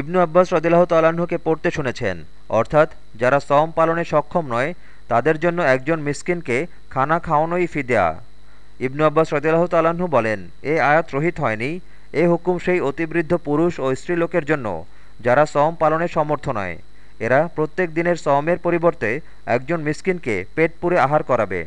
ইবনু আব্বাস রদিল্লাহ তালাহকে পড়তে শুনেছেন। অর্থাৎ, যারা সম পালনে সক্ষম নয়, তাদের জন্য একজন মিসকিনকে খানা খাওয়ানোই ফিদেয়া। ইবনু আব্বাস রদিল্লাহ তালাহু বলেন, এ আয়াত রহিত হয়নি। এ হুকুম সেই অতিবৃদ্ধ পুরুষ ও স্ত্রীলোকের জন্য, যারা সম পালনে সমর্থ নয়। এরা প্রত্যেক দিনের সমের পরিবর্তে একজন মিসকিনকে পেট পুরে আহার করাবে।